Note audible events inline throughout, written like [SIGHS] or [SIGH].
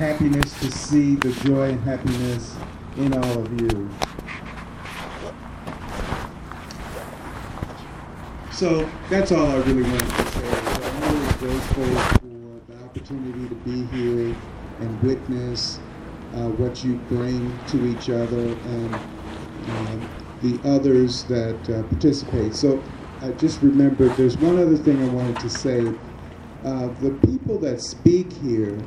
happiness to see the joy and happiness in all of you. So that's all I really wanted to say. I'm really grateful for the opportunity to be here and witness uh, what you bring to each other and uh, the others that uh, participate. So I just remembered there's one other thing I wanted to say. Uh, the people that speak here,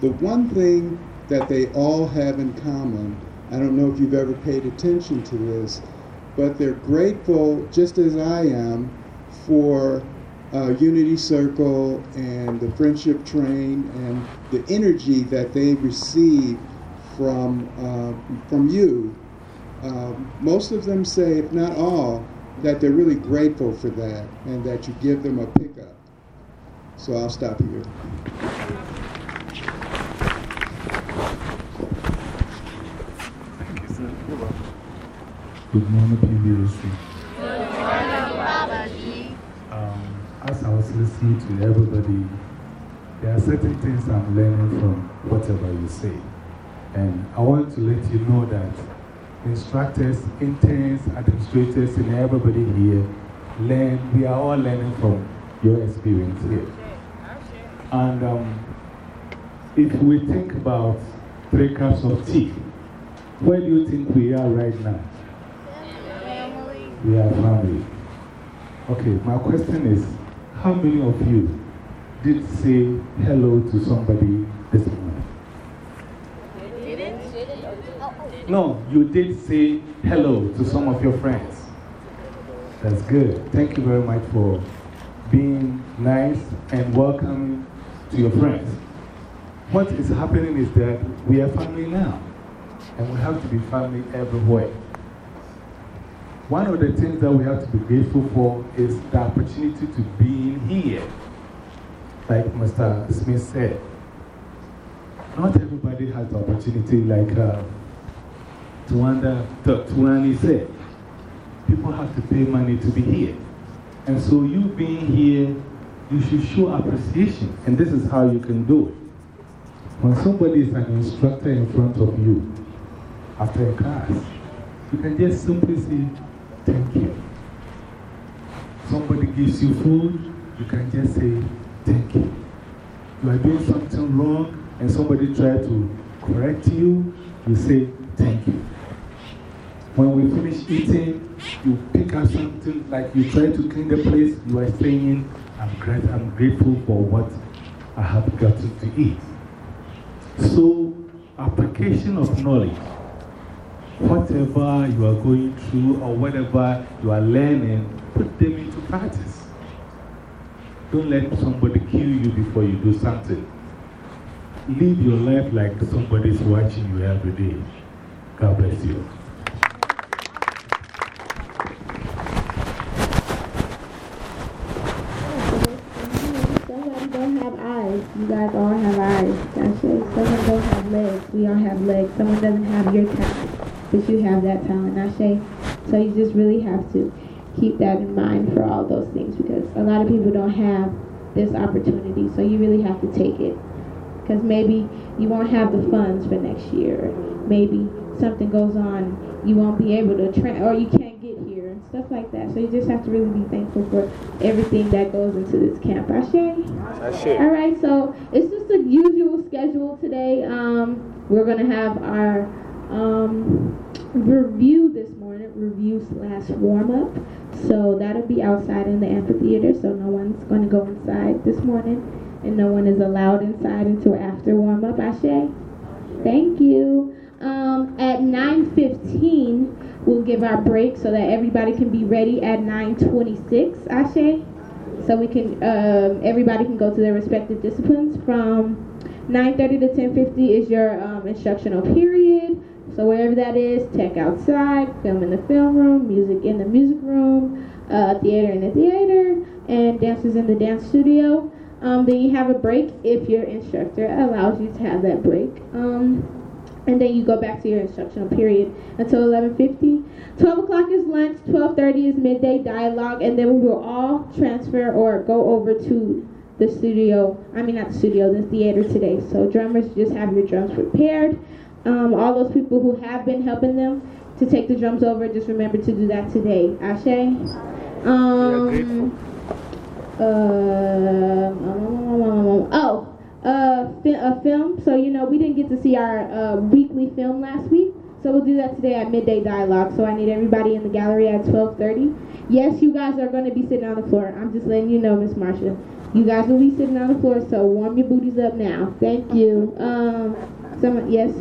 the one thing that they all have in common, I don't know if you've ever paid attention to this, but they're grateful, just as I am, for uh, Unity Circle and the Friendship Train and the energy that they receive from, uh, from you. Uh, most of them say, if not all, that they're really grateful for that and that you give them a pickup. So I'll stop here. Good morning, PBSC. Good morning, Babaji. Um, as I was listening to everybody, there are certain things I'm learning from whatever you say. And I want to let you know that instructors, interns, administrators, and everybody here learn, we are all learning from your experience here. And um, if we think about three cups of tea, where do you think we are right now? We are family. Okay, my question is how many of you did say hello to somebody this morning? No, you did say hello to some of your friends. That's good. Thank you very much for being nice and welcoming to your friends. What is happening is that we are family now, and we have to be family everywhere. One of the things that we have to be grateful for is the opportunity to be in here. Like Mr. Smith said, not everybody has the opportunity, like uh, Tuanda, Tuani said. People have to pay money to be here. And so, you being here, you should show appreciation. And this is how you can do it. When somebody is an instructor in front of you after a class, you can just simply say, Thank you. Somebody gives you food, you can just say, Thank you. You are doing something wrong, and somebody tries to correct you, you say, Thank you. When we finish eating, you pick up something like you try to clean the place, you are saying, I'm, great, I'm grateful for what I have gotten to eat. So, application of knowledge whatever you are going through or whatever you are learning, put them into practice. Don't let somebody kill you before you do something. Live your life like somebody is watching you every day. God bless. You guys all have eyes. Gotcha. Someone don't have legs. We all have legs. Someone doesn't have your but you have that talent, Ashe. So you just really have to keep that in mind for all those things because a lot of people don't have this opportunity. So you really have to take it. Because maybe you won't have the funds for next year. Maybe something goes on, you won't be able to train, or you can't get here and stuff like that. So you just have to really be thankful for everything that goes into this camp. Ashe? Ashe. All right, so it's just a usual schedule today. Um, we're going to have our um, review this morning, review slash warm up. So that'll be outside in the amphitheater, so no one's going to go inside this morning, and no one is allowed inside until after warm up. Ashe? Thank you. Um, at 9.15, we'll give our break so that everybody can be ready at 9.26, Ashe. So we can, um, everybody can go to their respective disciplines. From 9.30 to 10.50 is your um, instructional period. So wherever that is, tech outside, film in the film room, music in the music room, uh, theater in the theater, and dancers in the dance studio. Um, then you have a break if your instructor allows you to have that break. Um, and then you go back to your instructional period until 11.50 12 o'clock is lunch 12.30 is midday dialogue and then we will all transfer or go over to the studio. I mean, not the studio, the theater today. So drummers, just have your drums prepared. Um, all those people who have been helping them to take the drums over, just remember to do that today. Ashe. Um, uh, oh, uh, a film. So you know, we didn't get to see our uh, weekly film last week. So we'll do that today at midday dialogue. So I need everybody in the gallery at 12:30. Yes, you guys are going to be sitting on the floor. I'm just letting you know, Miss Marsha. You guys will be sitting on the floor, so warm your booties up now. Thank you. Um, some yes.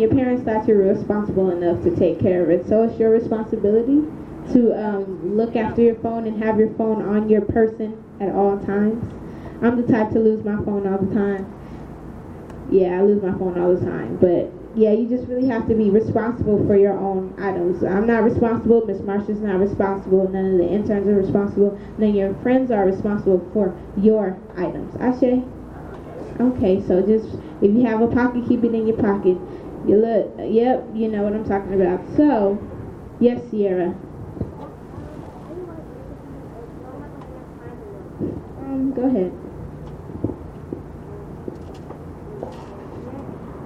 Your parents thought you were responsible enough to take care of it. So it's your responsibility to um, look after your phone and have your phone on your person at all times. I'm the type to lose my phone all the time. Yeah, I lose my phone all the time. But yeah, you just really have to be responsible for your own items. I'm not responsible. Miss Marsha's not responsible. None of the interns are responsible. None of your friends are responsible for your items. Ashe? Okay, so just if you have a pocket, keep it in your pocket. You look, yep, you know what I'm talking about. So, yes, Sierra. Um, go ahead.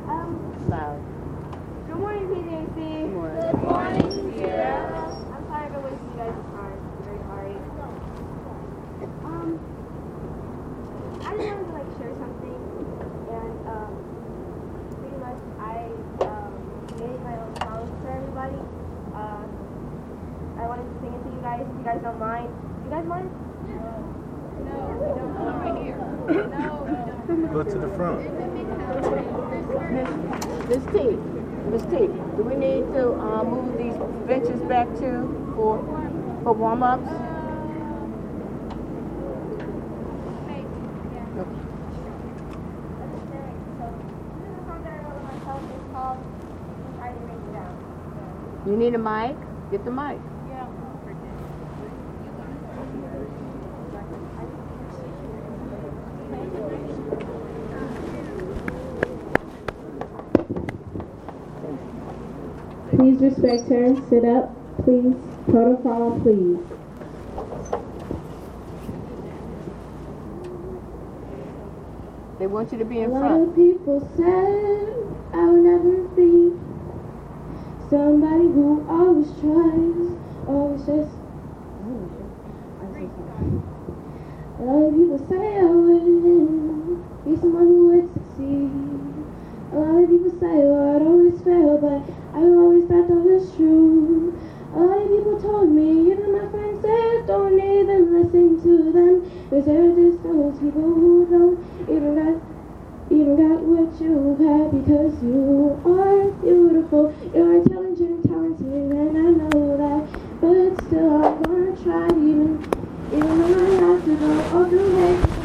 Um, Loud. Good morning, PJC. Good morning. Good morning, Sierra. I'm sorry for wasting you guys' time. I'm very sorry. Um, I just wanted to like share something, and um. I um, made my own song for everybody. Uh, I wanted to sing it to you guys. If you guys don't mind, you guys mind? No, we don't. Come right here. No, Go to the front. Miss T, Miss T, do we need to uh, move these benches back too for for warm ups? You need a mic? Get the mic. Yeah. Please respect her. Sit up, please. Protocol, please. They want you to be in front. A lot of people said I would never be Somebody who always tries, always says, A lot of people say I wouldn't be someone who would succeed. A lot of people say, well, I'd always fail, but I always true. Lot people told me, even my friends said, don't even listen to them. Cause they're just those people who don't even got even got what you had because you are beautiful. You're intelligent, talented, and I know that. But still, I'm gonna try even, even though I have to go all the way.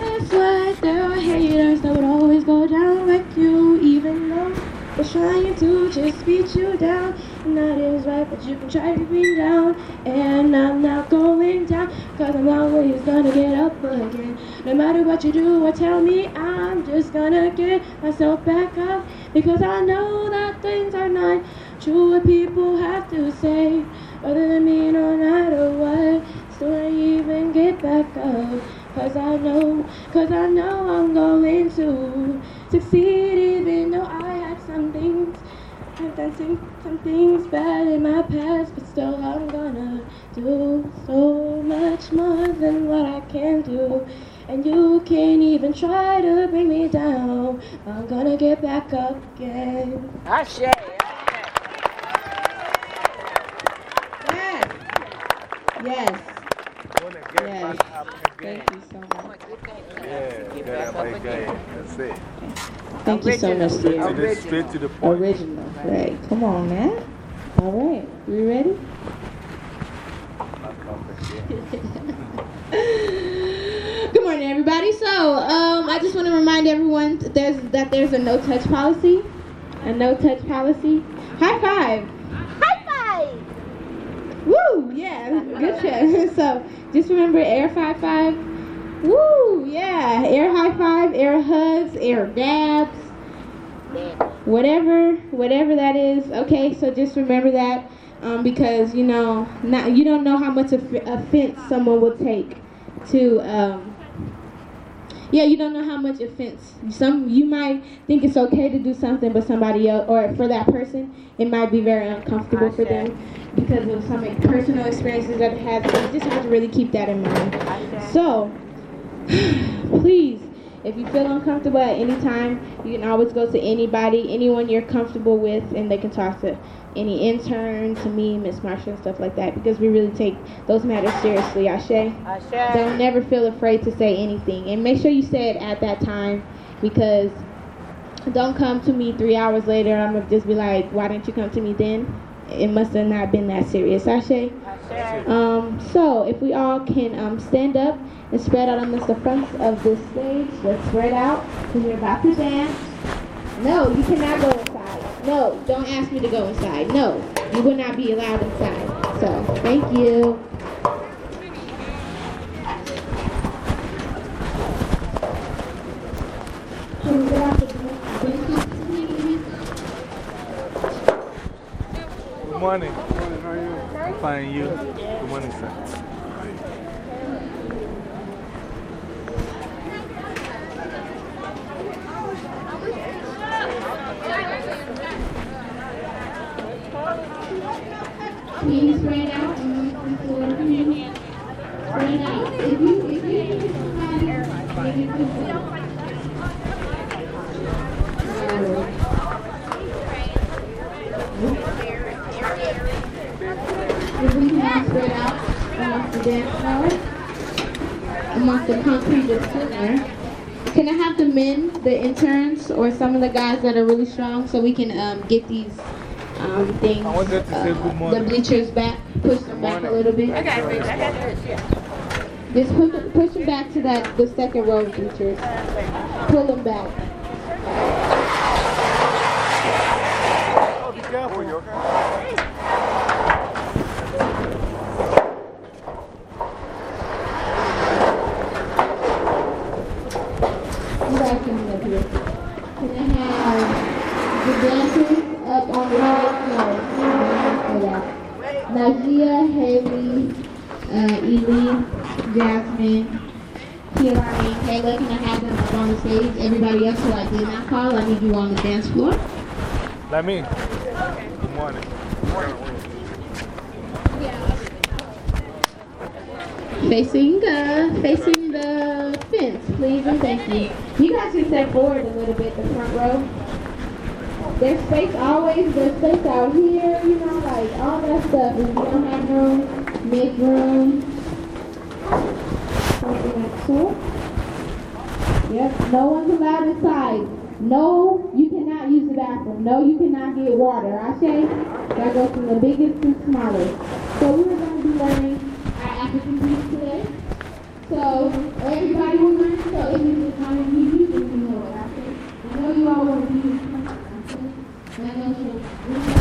Guess what? There are haters that would always go down like you, even though they're trying to just beat you down. That is right, but you can try to beat me down. And I'm not going down, cause I'm always gonna get up again. No matter what you do or tell me, I'm just gonna get myself back up. Because I know that things are not true what people have to say. Whether they mean or not or what, still I even get back up. Cause I know, cause I know I'm going to succeed even though I had some things I've done some, some things bad in my past, but still I'm gonna do so much more than what I can do. And you can't even try to bring me down. I'm gonna get back up again. Ashe. Yes. Yes. Yes. Thank you so much. Yeah. That's it. Thank you so much, dear. Original. Straight to the point. Original. Right. Come on, Matt. All right. You ready? [LAUGHS] Good morning, everybody. So, um, I just want to remind everyone that there's, that there's a no touch policy. A no touch policy. High five. High five! Woo! Yeah, good shit. [LAUGHS] so, just remember air five five. Woo! Yeah, air high five, air hugs, air dabs, whatever, whatever that is. Okay, so just remember that um, because you know, not you don't know how much off- offense someone will take to. Um, yeah, you don't know how much offense. Some you might think it's okay to do something, but somebody else, or for that person, it might be very uncomfortable for them because of some personal experiences that they have. So you just have to really keep that in mind. So, [SIGHS] please, if you feel uncomfortable at any time, you can always go to anybody, anyone you're comfortable with, and they can talk to any intern, to me, Miss Marsha, and stuff like that, because we really take those matters seriously. Ashe. Don't never feel afraid to say anything, and make sure you say it at that time, because don't come to me three hours later. and I'm gonna just be like, why didn't you come to me then? It must have not been that serious. Ashe. Um, so if we all can um, stand up and spread out on the front of this stage, let's spread out because we're about to dance. No, you cannot go inside. No, don't ask me to go inside. No, you will not be allowed inside. So thank you. Benches, please? Good morning. How are you? Fine. You? Good morning, sir. Please spread out amongst the floor. Spread out. If you, if you think somebody, then you can If we can all spread out amongst the dance floor, amongst the concrete that's in there. Can I have the men, the interns, or some of the guys that are really strong so we can um, get these um, things, I wanted to say good uh, the bleachers back, push them back a little bit. I got this, I got this, yeah. Just push, push them back to that the second row of bleachers. Pull them back. Oh, be careful, you okay? Najia, Haley, uh, Ely, Jasmine, Kehlani, Kayla, can I have them up on the stage? Everybody else who I did not call, I need you on the dance floor. Let me. Good morning. Facing, uh, facing the fence, please and thank you. You guys can step forward a little bit, the front row. There's space always, there's space out here, you know, like all that stuff. If you don't have room, make room something at. Yep, no one's allowed inside. No, you cannot use the bathroom. No, you cannot get water. I say that goes from the biggest to smallest. So we are going to be learning our African views today. So everybody will learn. So if you just want to be you know what I say. I know you all want to be I know you